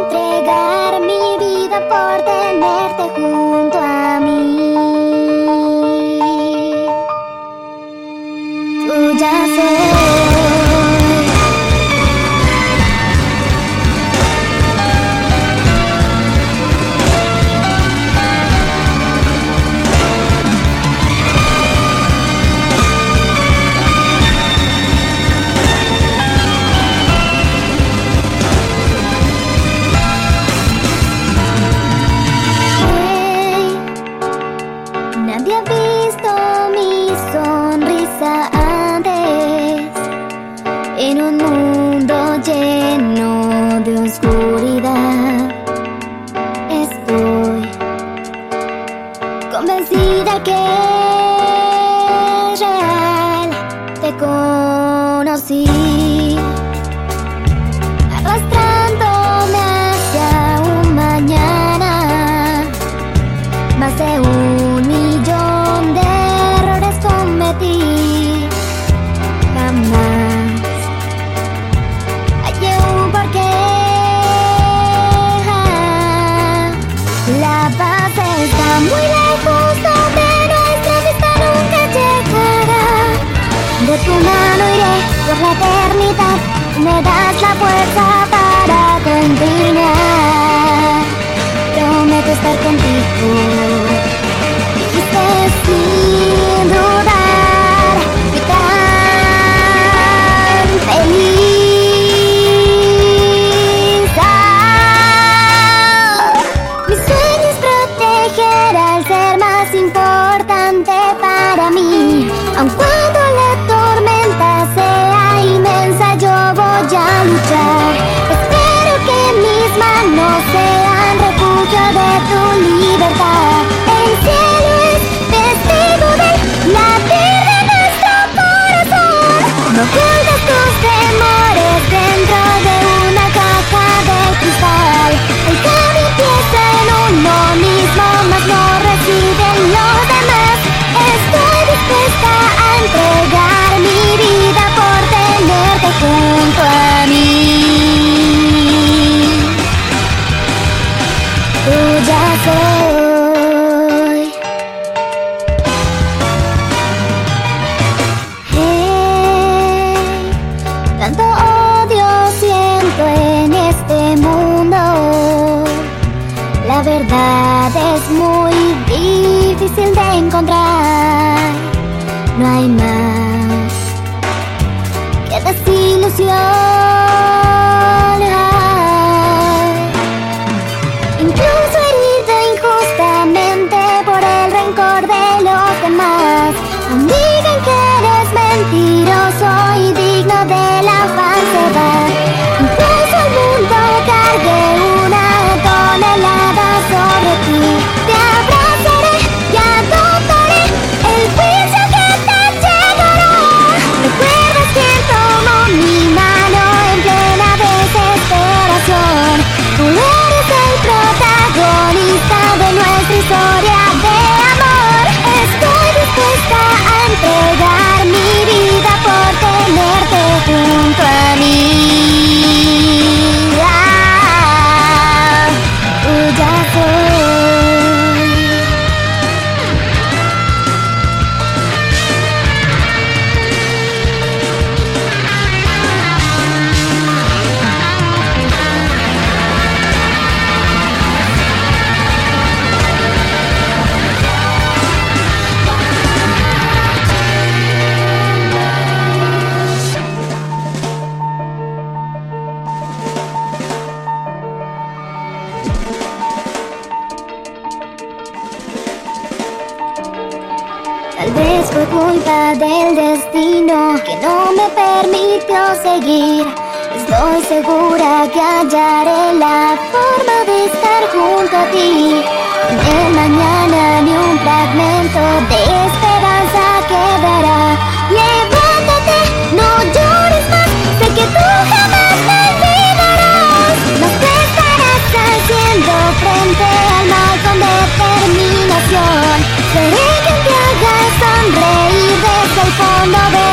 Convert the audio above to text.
entregar mi vida por tenerte junto a mí. Tú ya convencida que es la eternidad. Me das la fuerza para continuar. Prometo estar contigo. Libertad. El La verdad es muy difícil de encontrar. No hay más que desilusión. Incluso herido injustamente por el rencor de los demás. Aún digan que eres mentiroso y digno de Fue culpa del destino que no me permitió seguir. Estoy segura que hallaré la forma de estar junto a ti. En el mañana ni un fragmento de esperanza quedará. Levántate, no llores más, sé que tú jamás me olvidarás. Nos estarás haciendo frente al mal con determinación. Seré te sonreír desde el fondo de